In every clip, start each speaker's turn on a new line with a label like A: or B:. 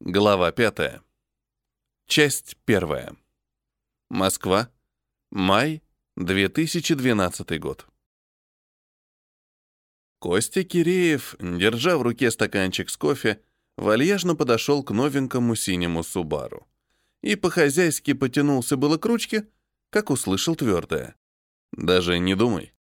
A: Глава 5. Часть 1. Москва. Май 2012 год. Костя Киреев, держа в руке стаканчик с кофе, вальяжно подошел к новенькому синему Субару и по-хозяйски потянулся было к ручке, как услышал твердое. «Даже не думай».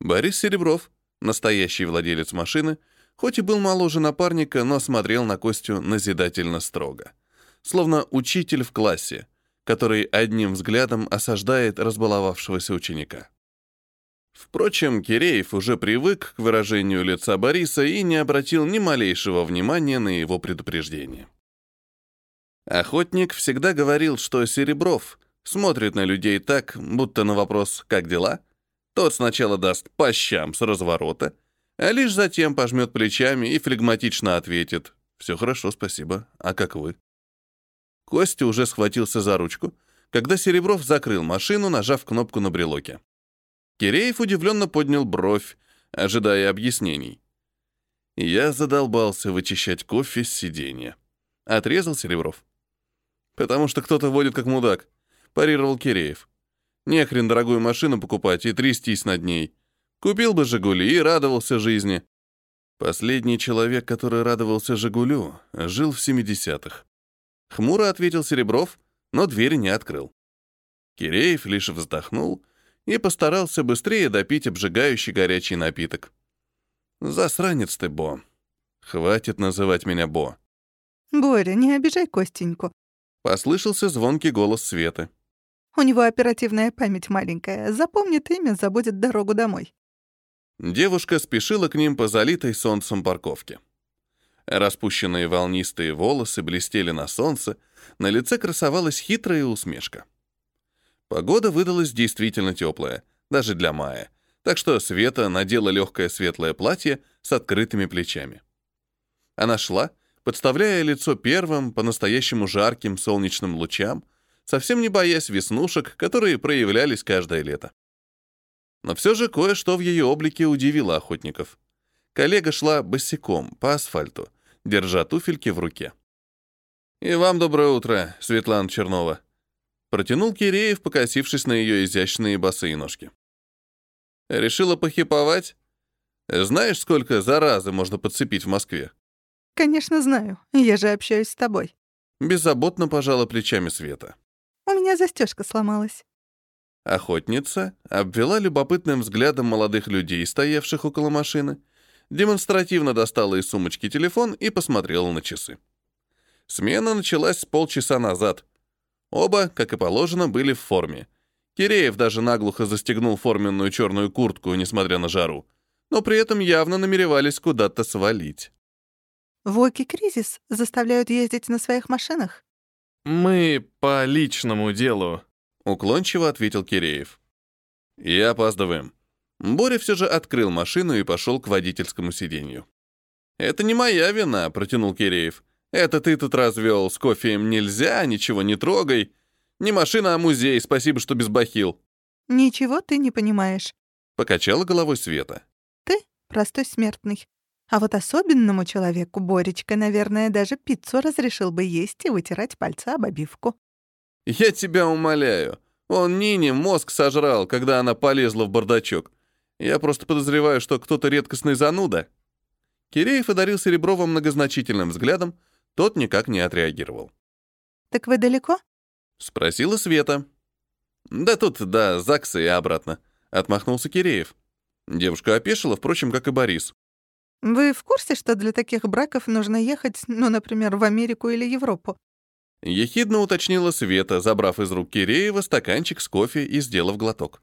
A: Борис Серебров, настоящий владелец машины, Хоть и был моложе напарника, но смотрел на Костю назидательно строго. Словно учитель в классе, который одним взглядом осаждает разбаловавшегося ученика. Впрочем, Киреев уже привык к выражению лица Бориса и не обратил ни малейшего внимания на его предупреждение. Охотник всегда говорил, что Серебров смотрит на людей так, будто на вопрос «как дела?» тот сначала даст по щам с разворота, а лишь затем пожмет плечами и флегматично ответит «Все хорошо, спасибо. А как вы?» Костя уже схватился за ручку, когда Серебров закрыл машину, нажав кнопку на брелоке. Киреев удивленно поднял бровь, ожидая объяснений. Я задолбался вычищать кофе с сиденья. Отрезал Серебров. «Потому что кто-то водит как мудак», — парировал Киреев. «Нехрен дорогую машину покупать и трястись над ней. Купил бы «Жигули» и радовался жизни. Последний человек, который радовался «Жигулю», жил в 70-х. Хмуро ответил Серебров, но дверь не открыл. Киреев лишь вздохнул и постарался быстрее допить обжигающий горячий напиток. «Засранец ты, Бо. Хватит называть меня Бо».
B: «Боря, не обижай Костеньку», —
A: послышался звонкий голос Светы.
B: «У него оперативная память маленькая. Запомнит имя, забудет дорогу домой».
A: Девушка спешила к ним по залитой солнцем парковке. Распущенные волнистые волосы блестели на солнце, на лице красовалась хитрая усмешка. Погода выдалась действительно теплая, даже для мая, так что Света надела легкое светлое платье с открытыми плечами. Она шла, подставляя лицо первым, по-настоящему жарким солнечным лучам, совсем не боясь веснушек, которые проявлялись каждое лето. Но все же кое-что в ее облике удивило охотников. Коллега шла босиком по асфальту, держа туфельки в руке. «И вам доброе утро, Светлана Чернова», — протянул Киреев, покосившись на ее изящные босые ножки. «Решила похиповать? Знаешь, сколько заразы можно подцепить в Москве?»
B: «Конечно знаю. Я же общаюсь с тобой».
A: Беззаботно пожала плечами Света.
B: «У меня застежка сломалась».
A: Охотница обвела любопытным взглядом молодых людей, стоявших около машины, демонстративно достала из сумочки телефон и посмотрела на часы. Смена началась с полчаса назад. Оба, как и положено, были в форме. Киреев даже наглухо застегнул форменную черную куртку, несмотря на жару, но при этом явно намеревались куда-то свалить.
B: «Воки кризис заставляют ездить на своих машинах?»
C: «Мы по личному делу»,
A: Уклончиво ответил Киреев. И опаздываем. Боря все же открыл машину и пошел к водительскому сиденью. «Это не моя вина», — протянул Киреев. «Это ты тут развел, с кофеем нельзя, ничего не трогай. Не машина, а музей, спасибо, что без бахил».
B: «Ничего ты не понимаешь», —
A: покачала головой Света.
B: «Ты простой смертный. А вот особенному человеку Боречка, наверное, даже пиццу разрешил бы есть и вытирать пальцы об обивку».
A: «Я тебя умоляю. Он Нине мозг сожрал, когда она полезла в бардачок. Я просто подозреваю, что кто-то редкостный зануда». Киреев одарил Сереброва многозначительным взглядом, тот никак не отреагировал.
B: «Так вы далеко?»
A: — спросила Света. «Да тут, да, ЗАГСа и обратно», — отмахнулся Киреев. Девушка опешила, впрочем, как и Борис.
B: «Вы в курсе, что для таких браков нужно ехать, ну, например, в Америку или Европу?»
A: Ехидно уточнила Света, забрав из рук Киреева стаканчик с кофе и сделав глоток.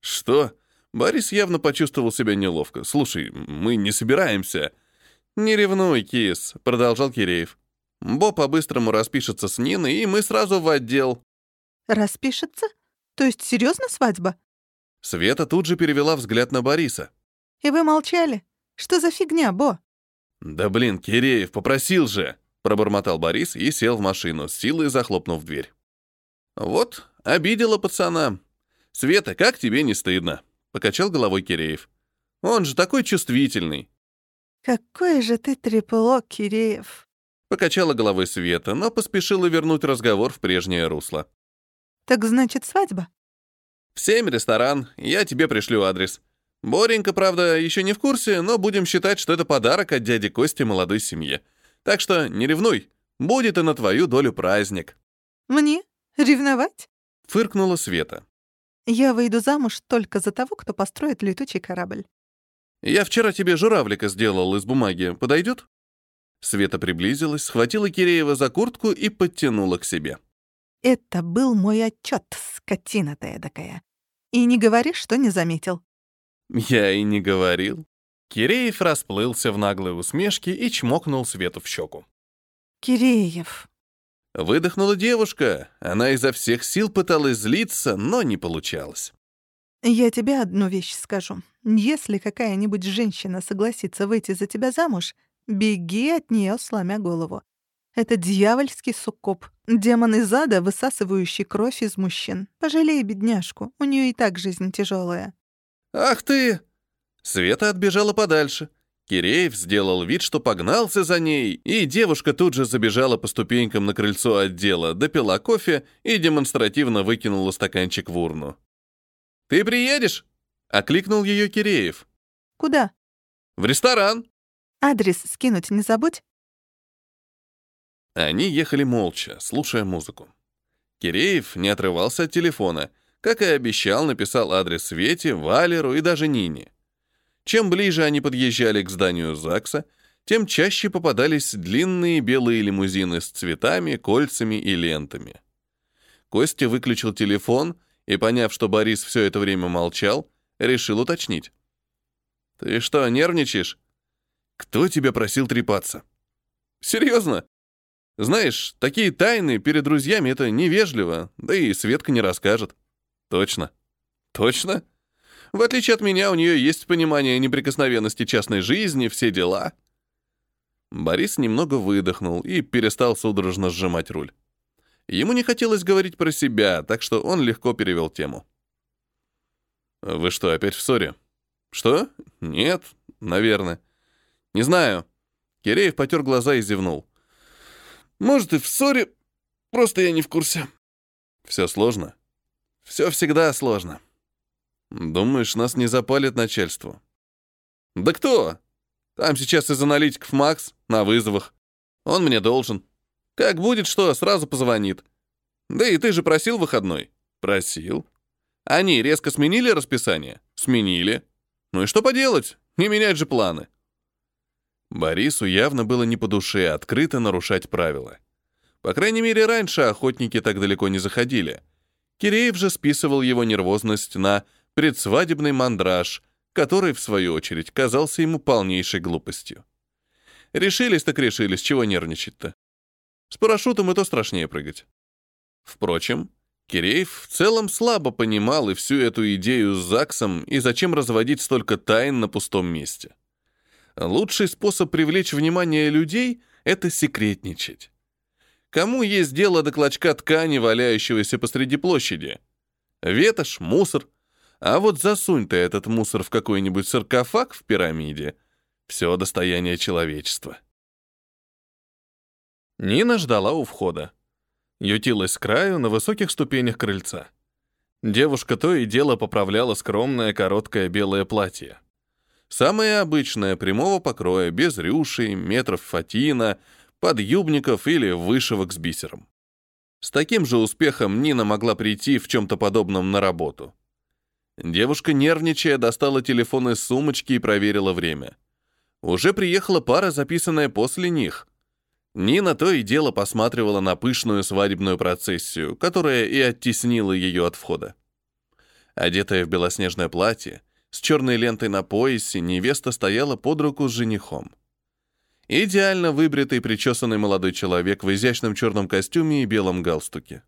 A: «Что?» Борис явно почувствовал себя неловко. «Слушай, мы не собираемся». «Не ревнуй, кис», — продолжал Киреев. «Бо по-быстрому распишется с Ниной, и мы сразу в отдел».
B: «Распишется? То есть серьезно свадьба?»
A: Света тут же перевела взгляд на Бориса.
B: «И вы молчали? Что за фигня, Бо?»
A: «Да блин, Киреев попросил же!» Пробормотал Борис и сел в машину, с силой захлопнув дверь. «Вот, обидела пацана. Света, как тебе не стыдно?» — покачал головой Киреев. «Он же такой чувствительный».
B: «Какой же ты трепло, Киреев!»
A: Покачала головой Света, но поспешила вернуть разговор в прежнее русло.
B: Так значит, свадьба?
A: В семь ресторан, я тебе пришлю адрес. Боренька, правда, еще не в курсе, но будем считать, что это подарок от дяди Кости молодой семье. Так что не ревнуй, будет и на твою долю праздник.
B: Мне? Ревновать?
A: Фыркнула Света.
B: Я выйду замуж только за того, кто построит летучий корабль.
A: Я вчера тебе журавлика сделал из бумаги. Подойдет? Света приблизилась, схватила Киреева за куртку и подтянула к себе.
B: Это был мой отчет, скотина ты эдакая. И не говори, что не заметил.
A: Я и не говорил.
C: Киреев расплылся в наглой усмешке и чмокнул Свету в щеку.
B: Киреев.
A: Выдохнула девушка. Она изо всех сил пыталась злиться, но не получалось.
B: Я тебе одну вещь скажу. Если какая-нибудь женщина согласится выйти за тебя замуж, беги от нее, сломя голову. Это дьявольский суккуб, демон из ада, высасывающий кровь из мужчин. Пожалей бедняжку, у нее и так жизнь тяжелая.
A: «Ах ты!» Света отбежала подальше. Киреев сделал вид, что погнался за ней, и девушка тут же забежала по ступенькам на крыльцо отдела, допила кофе и демонстративно выкинула стаканчик в урну. «Ты приедешь?» — окликнул ее Киреев.
B: Куда?
A: «В ресторан!»
B: Адрес скинуть не забудь.
A: Они ехали молча, слушая музыку. Киреев не отрывался от телефона, как и обещал, написал адрес Свете, Валеру и даже Нине. Чем ближе они подъезжали к зданию ЗАГСа, тем чаще попадались длинные белые лимузины с цветами, кольцами и лентами. Костя выключил телефон и, поняв, что Борис все это время молчал, решил уточнить. «Ты что, нервничаешь? Кто тебя просил трепаться?» «Серьезно? Знаешь, такие тайны перед друзьями — это невежливо, да и Светка не расскажет». «Точно». «Точно?» В отличие от меня, у нее есть понимание неприкосновенности частной жизни, все дела. Борис немного выдохнул и перестал судорожно сжимать руль. Ему не хотелось говорить про себя, так что он легко перевел тему. «Вы что, опять в ссоре?» «Что? Нет, наверное. Не знаю». Киреев потер глаза и зевнул. «Может, и в ссоре, просто я не в курсе». «Все сложно?» «Все всегда сложно». Думаешь, нас не запалит начальство? Да кто? Там сейчас из аналитиков Макс на вызовах. Он мне должен. Как будет что, сразу позвонит. Да и ты же просил выходной. Просил. Они резко сменили расписание? Сменили. Ну и что поделать? Не менять же планы. Борису явно было не по душе открыто нарушать правила. По крайней мере, раньше охотники так далеко не заходили. Киреев же списывал его нервозность на предсвадебный мандраж, который, в свою очередь, казался ему полнейшей глупостью. Решились так решились, чего нервничать-то? С парашютом и то страшнее прыгать. Впрочем, Киреев в целом слабо понимал и всю эту идею с ЗАГСом и зачем разводить столько тайн на пустом месте. Лучший способ привлечь внимание людей — это секретничать. Кому есть дело до клочка ткани, валяющегося посреди площади? Ветошь, мусор — а вот засунь ты этот мусор в какой-нибудь саркофаг в пирамиде. Все достояние человечества. Нина ждала у входа. Ютилась с краю на высоких ступенях крыльца. Девушка то и дело поправляла скромное короткое белое платье. Самое обычное, прямого покроя, без рюшей, метров фатина, подъюбников или вышивок с бисером. С таким же успехом Нина могла прийти в чем-то подобном на работу. Девушка, нервничая, достала телефон из сумочки и проверила время. Уже приехала пара, записанная после них. Нина то и дело посматривала на пышную свадебную процессию, которая и оттеснила ее от входа. Одетая в белоснежное платье, с черной лентой на поясе, невеста стояла под руку с женихом. Идеально выбритый причесанный молодой человек в изящном черном костюме и белом галстуке.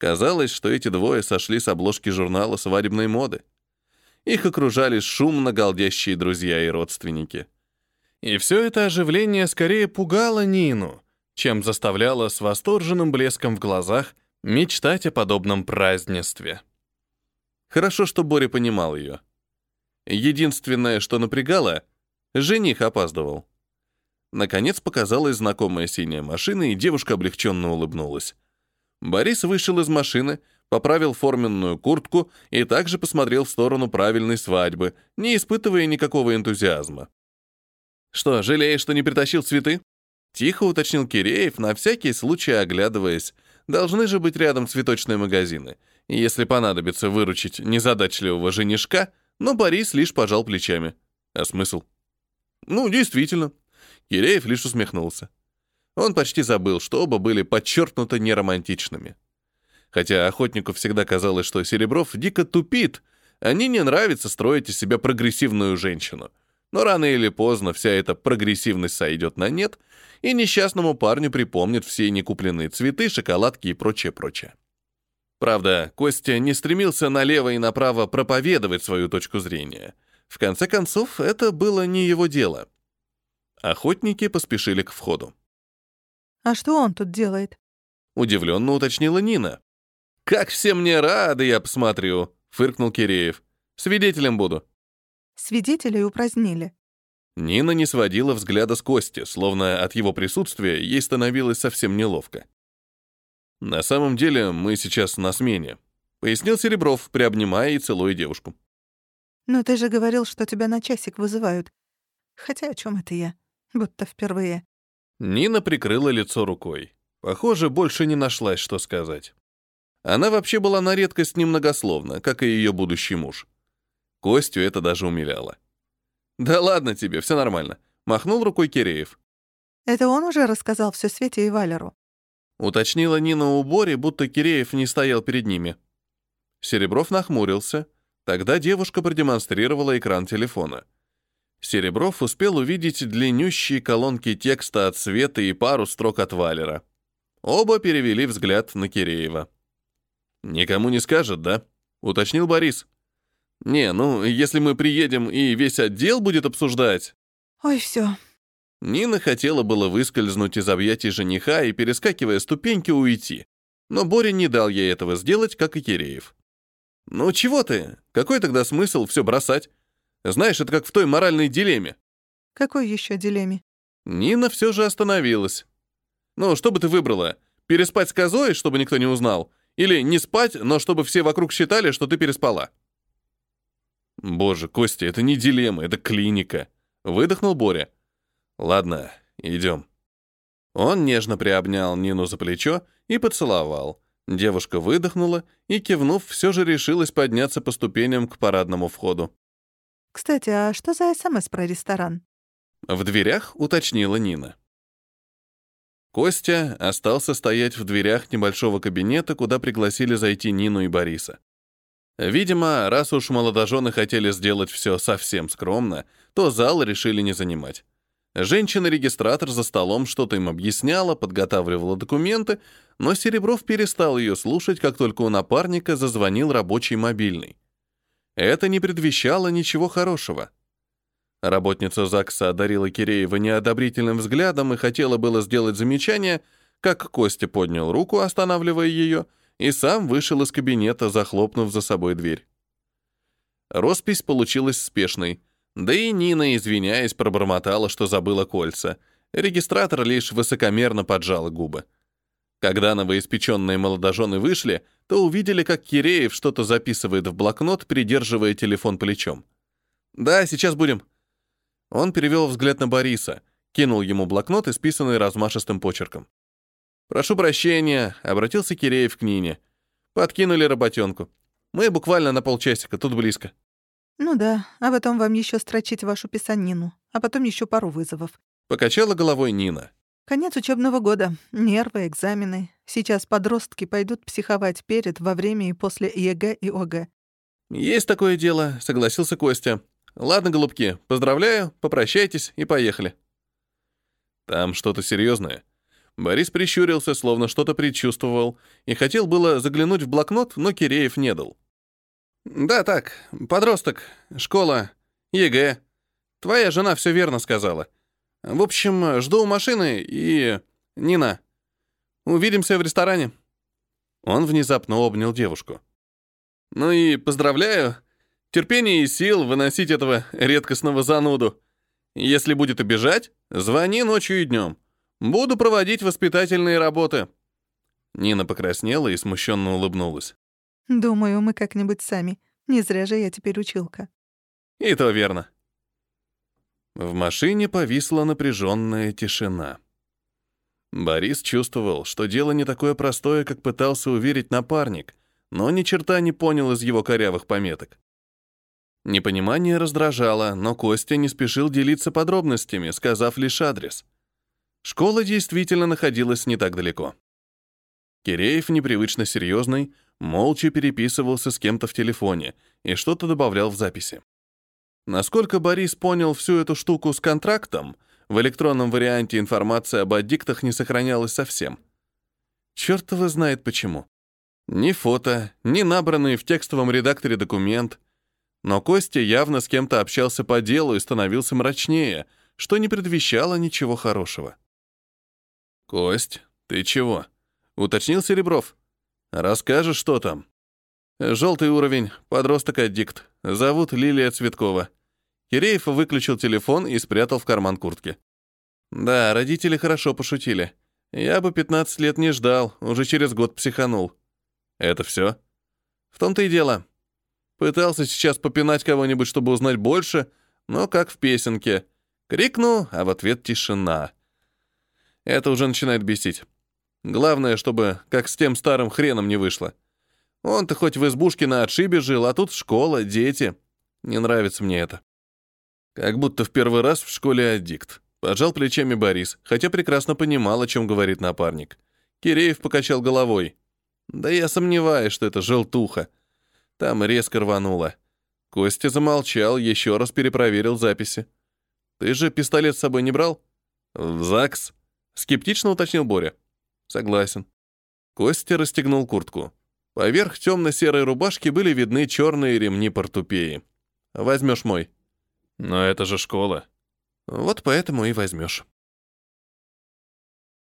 A: Казалось, что эти двое сошли с обложки журнала свадебной моды. Их окружали шумно галдящие друзья и родственники. И все это оживление скорее пугало Нину, чем заставляло с восторженным блеском в глазах мечтать о подобном празднестве. Хорошо, что Боря понимал ее. Единственное, что напрягало, жених опаздывал. Наконец показалась знакомая синяя машина, и девушка облегченно улыбнулась. Борис вышел из машины, поправил форменную куртку и также посмотрел в сторону правильной свадьбы, не испытывая никакого энтузиазма. «Что, жалеешь, что не притащил цветы?» Тихо уточнил Киреев, на всякий случай оглядываясь. Должны же быть рядом цветочные магазины. Если понадобится выручить незадачливого женишка, но Борис лишь пожал плечами. А смысл? Ну, действительно. Киреев лишь усмехнулся. Он почти забыл, что оба были подчеркнуто неромантичными. Хотя охотнику всегда казалось, что Серебров дико тупит, а не нравится строить из себя прогрессивную женщину. Но рано или поздно вся эта прогрессивность сойдет на нет, и несчастному парню припомнит все некупленные цветы, шоколадки и прочее-прочее. Правда, Костя не стремился налево и направо проповедовать свою точку зрения. В конце концов, это было не его дело. Охотники поспешили к входу.
B: «А что он тут делает?»
A: Удивленно уточнила Нина. «Как все мне рады, я посмотрю», — фыркнул Киреев. «Свидетелем буду».
B: Свидетелей упразднили.
A: Нина не сводила взгляда с Кости, словно от его присутствия ей становилось совсем неловко. «На самом деле мы сейчас на смене», — пояснил Серебров, приобнимая и целуя девушку.
B: «Но ты же говорил, что тебя на часик вызывают. Хотя о чем это я? Будто впервые».
A: Нина прикрыла лицо рукой. Похоже, больше не нашлась, что сказать. Она вообще была на редкость немногословна, как и ее будущий муж. Костю это даже умиляло. «Да ладно тебе, все нормально», — махнул рукой Киреев.
B: «Это он уже рассказал все Свете и Валеру?»
A: Уточнила Нина у Бори, будто Киреев не стоял перед ними. Серебров нахмурился. Тогда девушка продемонстрировала экран телефона. Серебров успел увидеть длиннющие колонки текста от Света и пару строк от Валера. Оба перевели взгляд на Киреева. «Никому не скажет, да?» — уточнил Борис. «Не, ну, если мы приедем и весь отдел будет обсуждать...»
B: «Ой, все.
A: Нина хотела было выскользнуть из объятий жениха и, перескакивая ступеньки, уйти. Но Боря не дал ей этого сделать, как и Киреев. «Ну чего ты? Какой тогда смысл все бросать? Знаешь, это как в той моральной дилемме».
B: «Какой еще дилемме?»
A: Нина все же остановилась. «Ну, что бы ты выбрала? Переспать с козой, чтобы никто не узнал? Или не спать, но чтобы все вокруг считали, что ты переспала?» «Боже, Костя, это не дилемма, это клиника», — выдохнул Боря. «Ладно, идем». Он нежно приобнял Нину за плечо и поцеловал. Девушка выдохнула и, кивнув, все же решилась подняться по ступеням к парадному входу.
B: «Кстати, а что за СМС про ресторан?»
A: В дверях уточнила Нина. Костя остался стоять в дверях небольшого кабинета, куда пригласили зайти Нину и Бориса. Видимо, раз уж молодожены хотели сделать все совсем скромно, то зал решили не занимать. Женщина-регистратор за столом что-то им объясняла, подготавливала документы, но Серебров перестал ее слушать, как только у напарника зазвонил рабочий мобильный. Это не предвещало ничего хорошего. Работница ЗАГСа одарила Киреева неодобрительным взглядом и хотела было сделать замечание, как Костя поднял руку, останавливая ее, и сам вышел из кабинета, захлопнув за собой дверь. Роспись получилась спешной — да и Нина, извиняясь, пробормотала, что забыла кольца. Регистратор лишь высокомерно поджал губы. Когда новоиспеченные молодожены вышли, то увидели, как Киреев что-то записывает в блокнот, придерживая телефон плечом. «Да, сейчас будем». Он перевел взгляд на Бориса, кинул ему блокнот, исписанный размашистым почерком. «Прошу прощения», — обратился Киреев к Нине. «Подкинули работенку. Мы буквально на полчасика, тут близко».
B: «Ну да, а потом вам еще строчить вашу писанину, а потом еще пару вызовов».
A: Покачала головой Нина.
B: «Конец учебного года, нервы, экзамены. Сейчас подростки пойдут психовать перед, во время и после ЕГЭ и ОГЭ».
A: «Есть такое дело», — согласился Костя. «Ладно, голубки, поздравляю, попрощайтесь и поехали». «Там что-то серьезное. Борис прищурился, словно что-то предчувствовал, и хотел было заглянуть в блокнот, но Киреев не дал. «Да так, подросток, школа, ЕГЭ. Твоя жена все верно сказала. В общем, жду у машины и... Нина, увидимся в ресторане». Он внезапно обнял девушку. «Ну и поздравляю. Терпение и сил выносить этого редкостного зануду. Если будет обижать, звони ночью и днем. Буду проводить воспитательные работы». Нина покраснела и смущенно улыбнулась.
B: «Думаю, мы как-нибудь сами. Не зря же я теперь училка».
A: «И то верно». В машине повисла напряженная тишина. Борис чувствовал, что дело не такое простое, как пытался уверить напарник, но ни черта не понял из его корявых пометок. Непонимание раздражало, но Костя не спешил делиться подробностями, сказав лишь адрес. Школа действительно находилась не так далеко. Киреев, непривычно серьезный, молча переписывался с кем-то в телефоне и что-то добавлял в записи. Насколько Борис понял всю эту штуку с контрактом, в электронном варианте информация об аддиктах не сохранялась совсем. Черт его знает почему. Ни фото, ни набранный в текстовом редакторе документ — но Костя явно с кем-то общался по делу и становился мрачнее, что не предвещало ничего хорошего. «Кость, ты чего?» — уточнил Серебров. «Расскажешь, что там?» «Желтый уровень, подросток-аддикт. Зовут Лилия Цветкова». Киреев выключил телефон и спрятал в карман куртки. «Да, родители хорошо пошутили. Я бы 15 лет не ждал, уже через год психанул». «Это все?» «В том-то и дело. Пытался сейчас попинать кого-нибудь, чтобы узнать больше, но как в песенке. Крикну, а в ответ тишина. Это уже начинает бесить. Главное, чтобы как с тем старым хреном не вышло. Он-то хоть в избушке на отшибе жил, а тут школа, дети. Не нравится мне это. Как будто в первый раз в школе аддикт. Пожал плечами Борис, хотя прекрасно понимал, о чем говорит напарник. Киреев покачал головой. Да я сомневаюсь, что это желтуха. Там резко рвануло. Костя замолчал, еще раз перепроверил записи. «Ты же пистолет с собой не брал?» «В ЗАГС?» — скептично уточнил Боря. «Согласен». Костя расстегнул куртку. Поверх темно-серой рубашки были видны черные ремни портупеи. «Возьмешь мой». «Но это же школа». «Вот поэтому и возьмешь».